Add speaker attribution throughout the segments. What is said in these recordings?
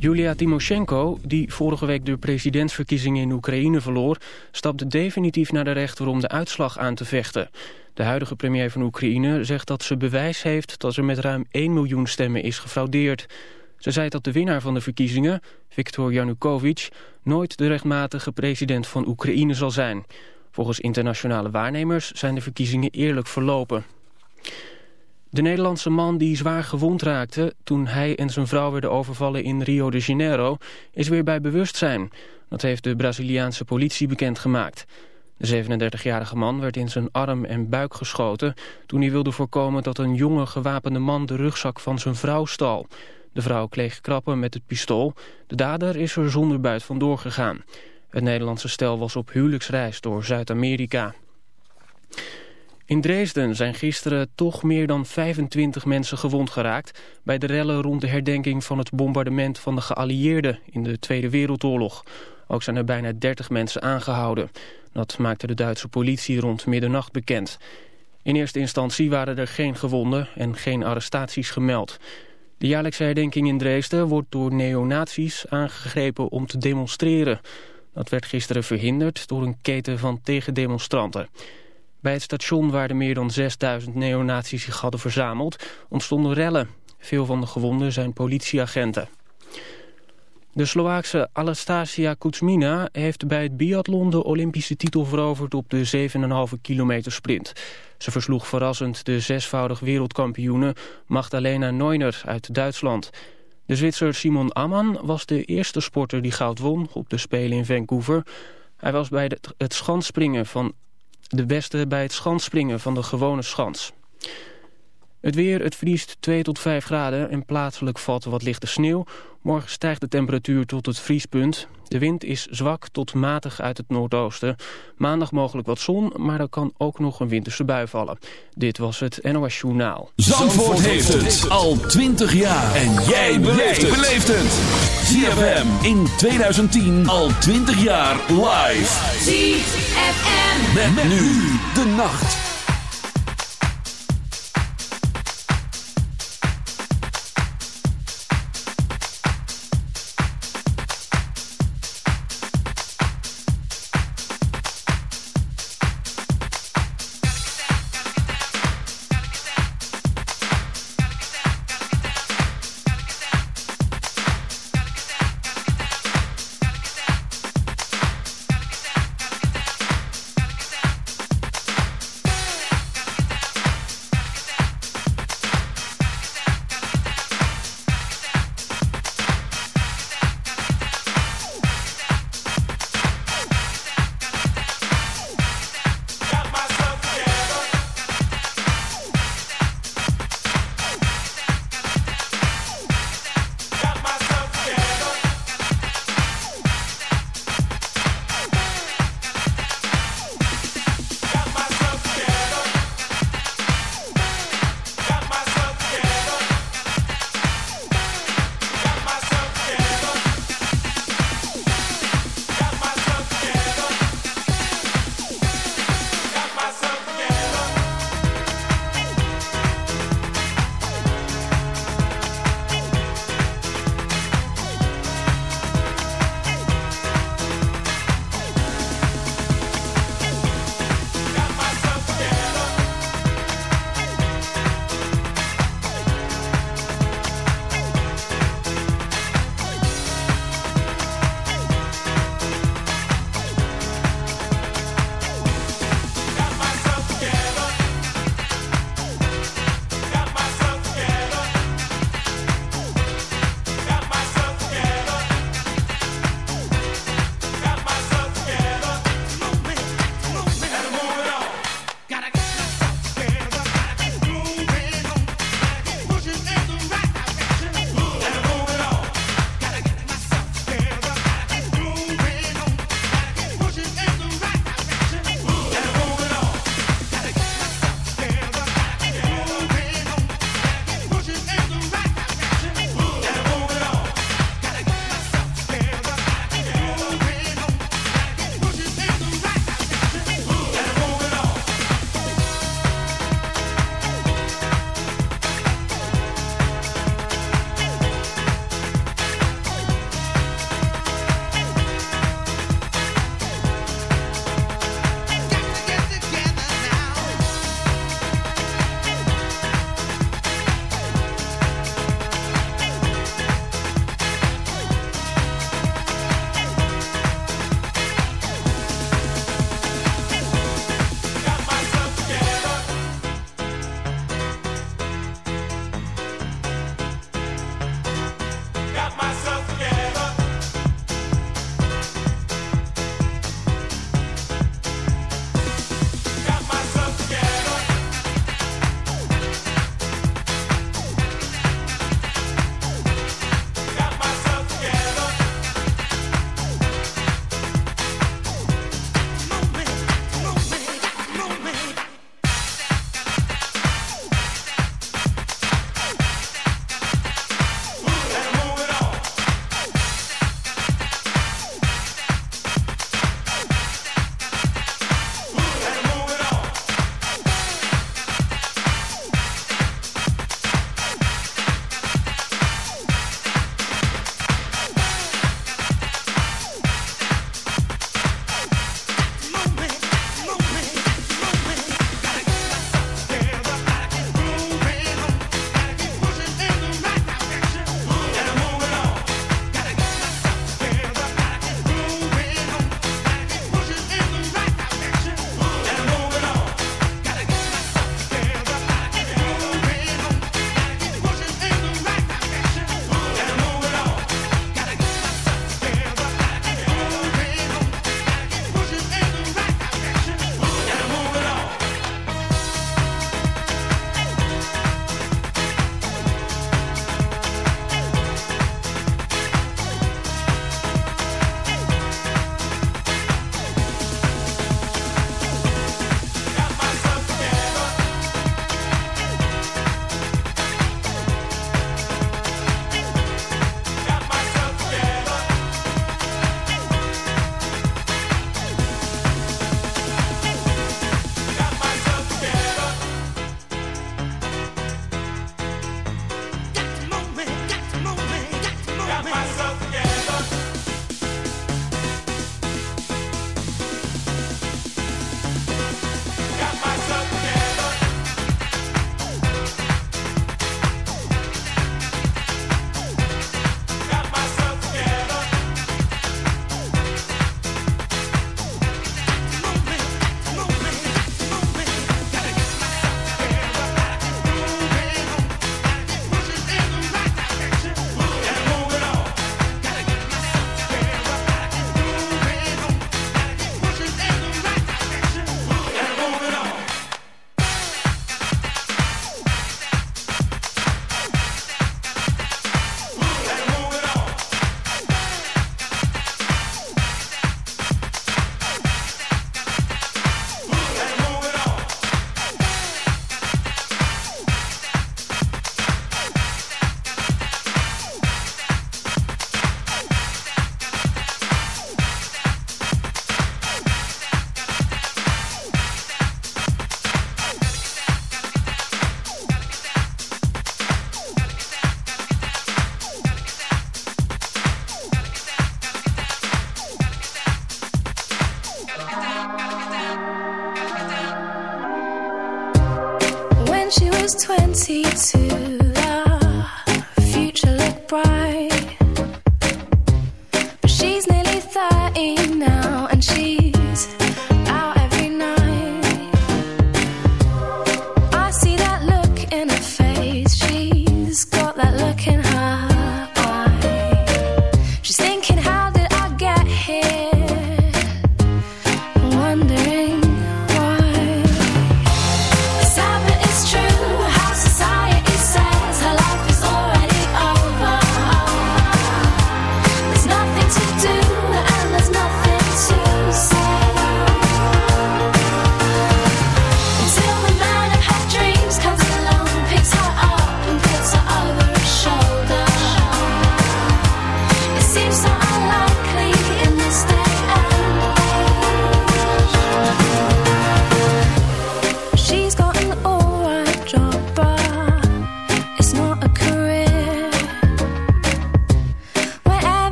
Speaker 1: Julia Timoshenko, die vorige week de presidentsverkiezingen in Oekraïne verloor... stapt definitief naar de rechter om de uitslag aan te vechten. De huidige premier van Oekraïne zegt dat ze bewijs heeft... dat er met ruim 1 miljoen stemmen is gefraudeerd. Ze zei dat de winnaar van de verkiezingen, Viktor Yanukovych... nooit de rechtmatige president van Oekraïne zal zijn. Volgens internationale waarnemers zijn de verkiezingen eerlijk verlopen. De Nederlandse man die zwaar gewond raakte toen hij en zijn vrouw werden overvallen in Rio de Janeiro is weer bij bewustzijn. Dat heeft de Braziliaanse politie bekendgemaakt. De 37-jarige man werd in zijn arm en buik geschoten toen hij wilde voorkomen dat een jonge gewapende man de rugzak van zijn vrouw stal. De vrouw kreeg krappen met het pistool. De dader is er zonder buit vandoor gegaan. Het Nederlandse stel was op huwelijksreis door Zuid-Amerika. In Dresden zijn gisteren toch meer dan 25 mensen gewond geraakt... bij de rellen rond de herdenking van het bombardement van de geallieerden in de Tweede Wereldoorlog. Ook zijn er bijna 30 mensen aangehouden. Dat maakte de Duitse politie rond middernacht bekend. In eerste instantie waren er geen gewonden en geen arrestaties gemeld. De jaarlijkse herdenking in Dresden wordt door neonazies aangegrepen om te demonstreren. Dat werd gisteren verhinderd door een keten van tegendemonstranten. Bij het station waar de meer dan 6000 neonazies zich hadden verzameld... ontstonden rellen. Veel van de gewonden zijn politieagenten. De Sloaakse Anastasia Kuzmina heeft bij het biathlon de Olympische titel veroverd op de 7,5 kilometer sprint. Ze versloeg verrassend de zesvoudig wereldkampioene Magdalena Neuner uit Duitsland. De Zwitser Simon Ammann was de eerste sporter die goud won op de Spelen in Vancouver. Hij was bij het schanspringen van de beste bij het schansspringen van de gewone schans. Het weer, het vriest 2 tot 5 graden en plaatselijk valt wat lichte sneeuw. Morgen stijgt de temperatuur tot het vriespunt. De wind is zwak tot matig uit het noordoosten. Maandag mogelijk wat zon, maar er kan ook nog een winterse bui vallen. Dit was het NOS Journaal.
Speaker 2: Zandvoort, heeft het al 20 jaar. En jij beleeft het. ZFM in 2010 al 20 jaar live.
Speaker 3: ZFM.
Speaker 2: Met nu de nacht.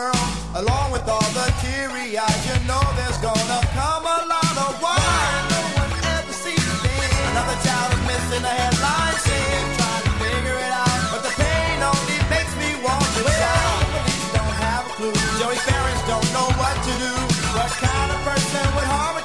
Speaker 4: world, along with all the teary eyes. You know there's gonna come a lot of why no one ever sees it. Another child is missing a headline saying, try to figure it out, but the pain only makes me want to shout. The Police don't have a clue. Joey's parents don't know what to do. What kind of person would harm a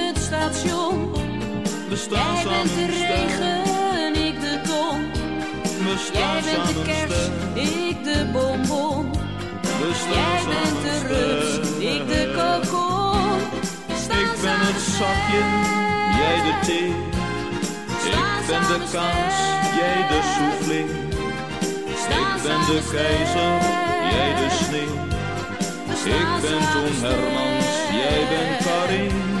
Speaker 5: station.
Speaker 6: we staan
Speaker 5: Jij bent de regen, ik de ton.
Speaker 6: We
Speaker 5: Jij bent de
Speaker 6: samen
Speaker 5: kers,
Speaker 6: sterk.
Speaker 5: ik de bonbon.
Speaker 6: We
Speaker 5: Jij bent de
Speaker 6: sterk.
Speaker 5: ik de kokon.
Speaker 6: Ik ben het zakje, jij de thee. Ik ben de kaas, jij de soufflé. Ik ben de keizer, jij de sneeuw. Ik ben Toon Hermans, jij bent Karin.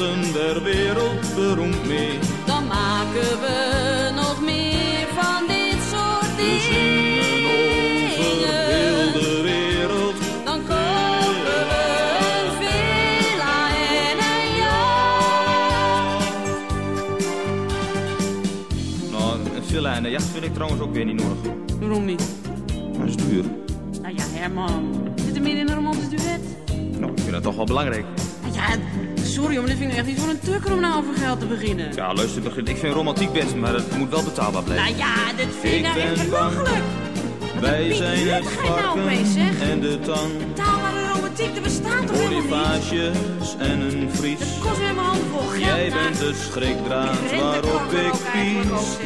Speaker 6: weet worden we wereldberoemd mee.
Speaker 5: dan maken we nog meer van dit soort
Speaker 6: We zingen over heel
Speaker 5: dingen.
Speaker 6: de wereld.
Speaker 5: Dan kopen we een villa en een jacht.
Speaker 6: Nou, een villa en een jacht vind ik trouwens ook weer niet nodig.
Speaker 5: Waarom niet?
Speaker 6: Dat is duur.
Speaker 5: Nou ja, Herman. Zit er meer in een romantisch duet?
Speaker 6: Nou, ik vind dat toch wel belangrijk.
Speaker 5: Sorry, maar dit vind ik echt niet voor een tukker om nou over geld te beginnen.
Speaker 6: Ja, luister, begin. ik vind romantiek best, maar het moet wel betaalbaar blijven.
Speaker 5: Nou ja, dit vind
Speaker 6: Ik
Speaker 5: nou echt belachelijk.
Speaker 6: Wij zijn het
Speaker 5: nou
Speaker 6: varken en de tang.
Speaker 5: Taalbare romantiek, dat bestaat toch helemaal niet?
Speaker 6: En een vries.
Speaker 5: Dat kost weer mijn hand vol geld.
Speaker 6: Jij
Speaker 5: nou.
Speaker 6: bent de schrikdraad waarop ik pies.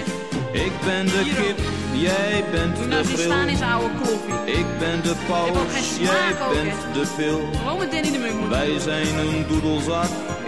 Speaker 6: Ik ben de kip, jij bent de
Speaker 5: nou staan oude kloffie.
Speaker 6: Ik ben de paus,
Speaker 5: smaak
Speaker 6: jij bent de pil.
Speaker 5: Gewoon met Danny de Munk
Speaker 6: Wij zijn een doedelzak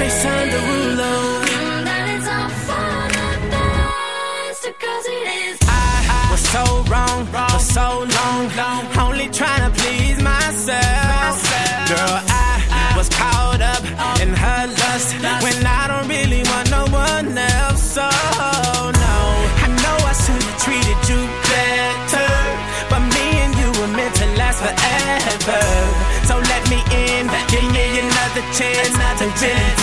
Speaker 7: Jason Derulo.
Speaker 3: That it's all for the best, cause it is.
Speaker 7: I was so wrong for so long, only trying to please myself. Girl, I was caught up in her lust when I don't really want no one else. So no, I know I should have treated you better, but me and you were meant to last forever. So let me in, give me another chance to really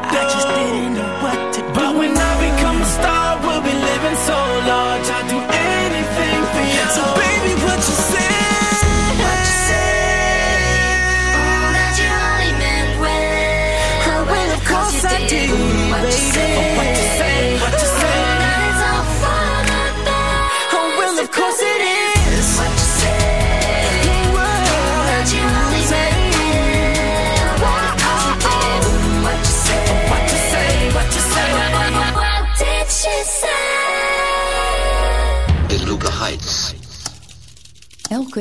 Speaker 7: I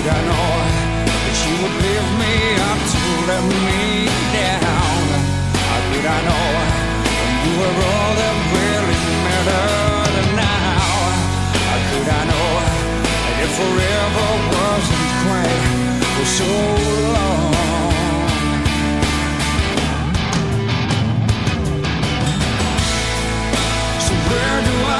Speaker 8: Could I know that she would leave me up to let me down? How could I know when you were all that really mattered now? How could I know that if forever wasn't quite for so long? So where do I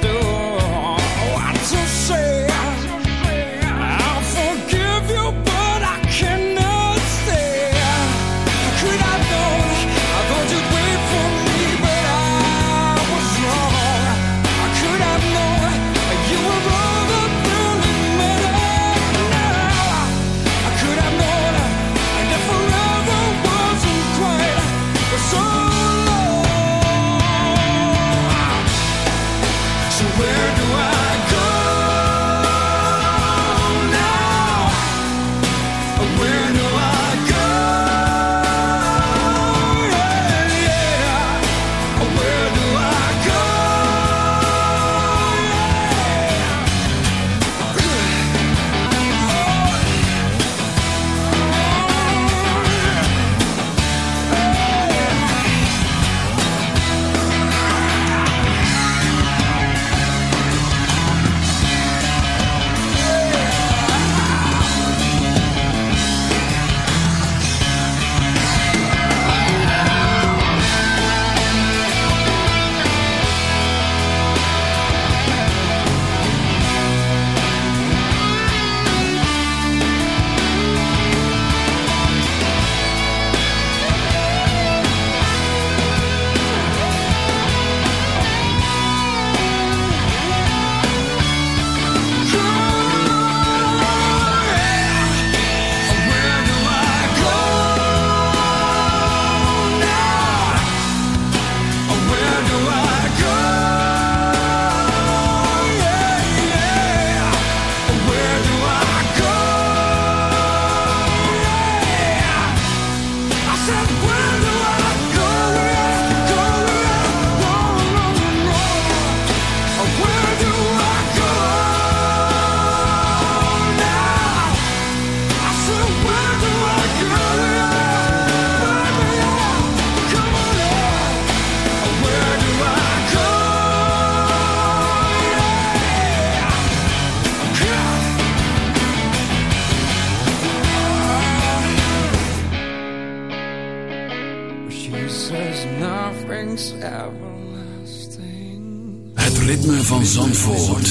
Speaker 8: do,
Speaker 2: Zandvoort.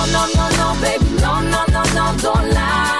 Speaker 3: no, no, no, no, baby, no, no, no, no, don't lie.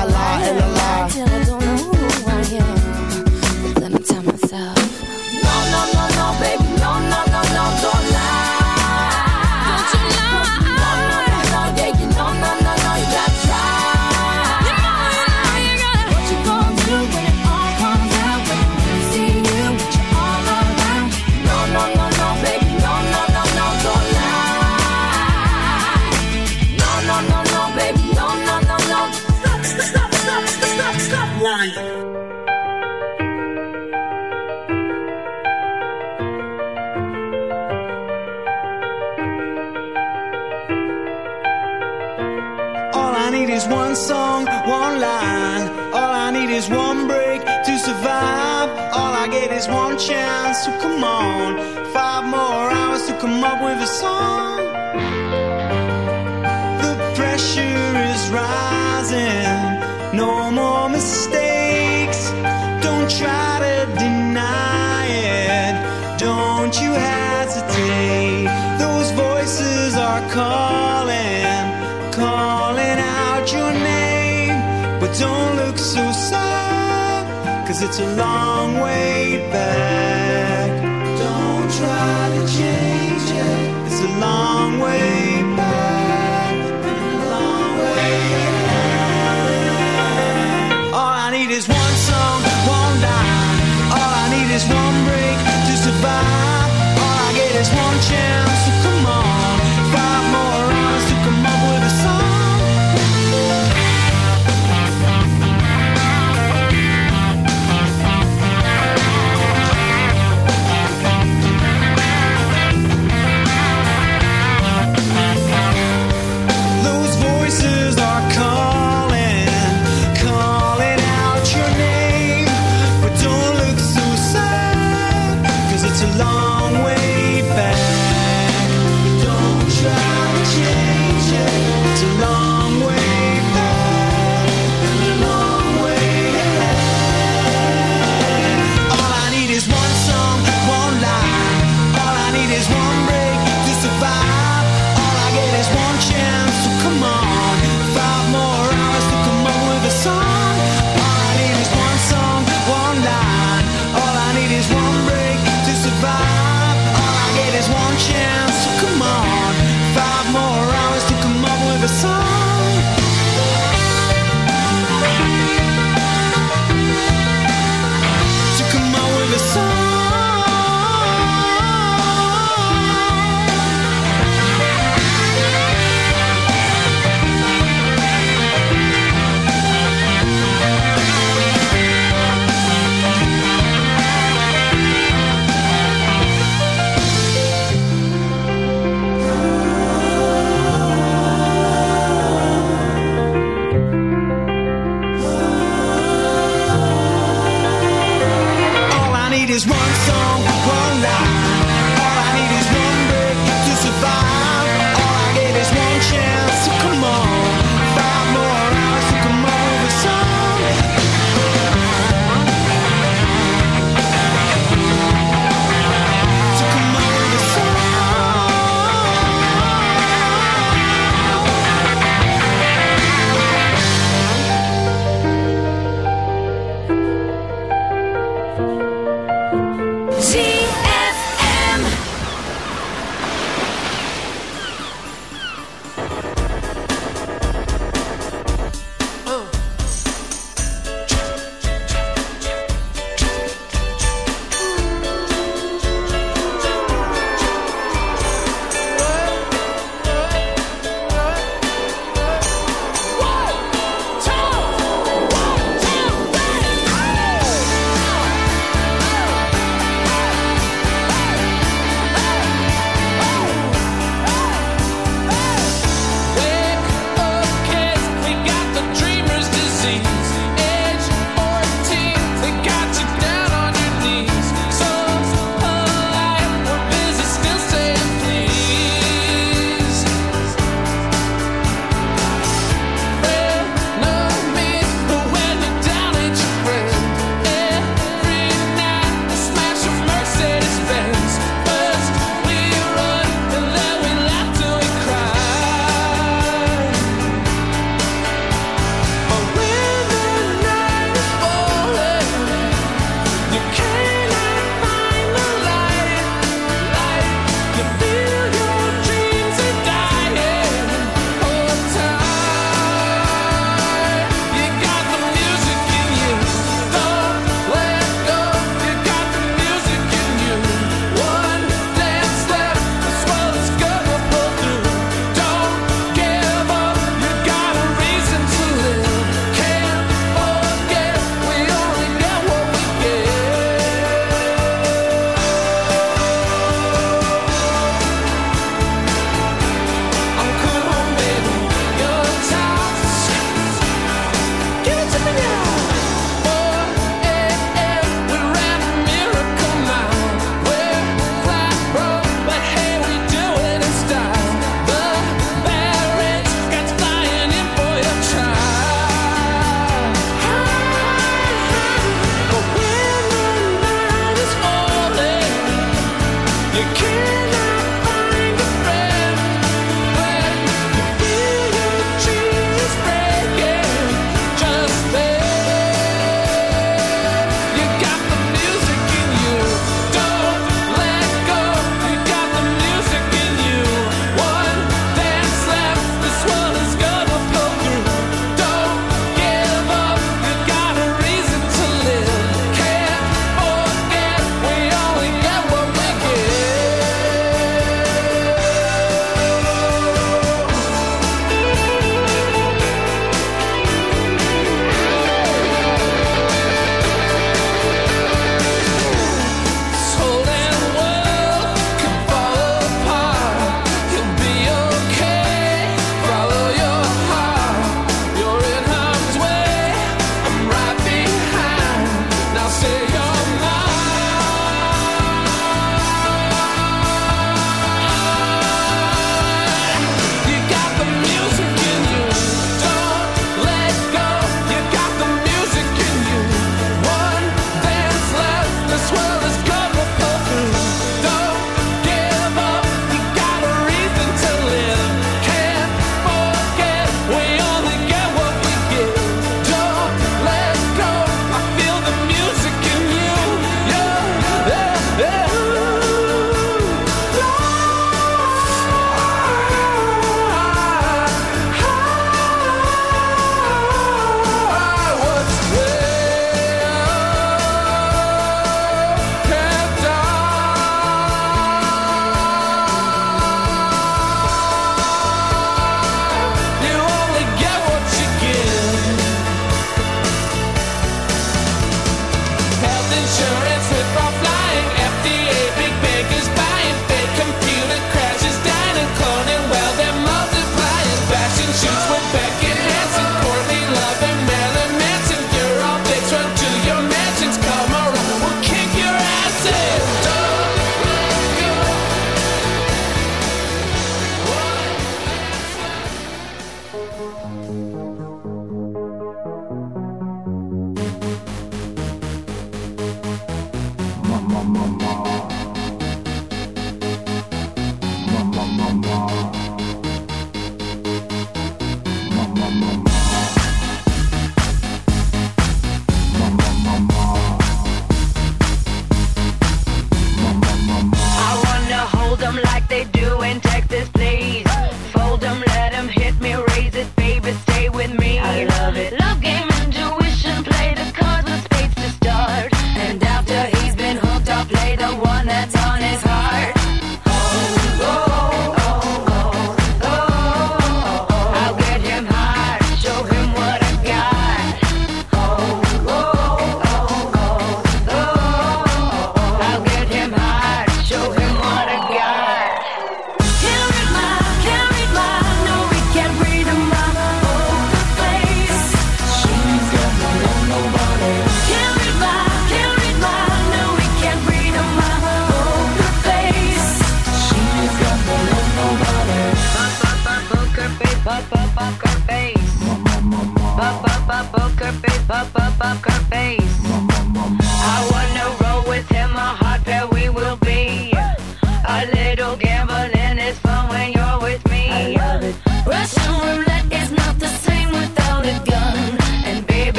Speaker 7: so long.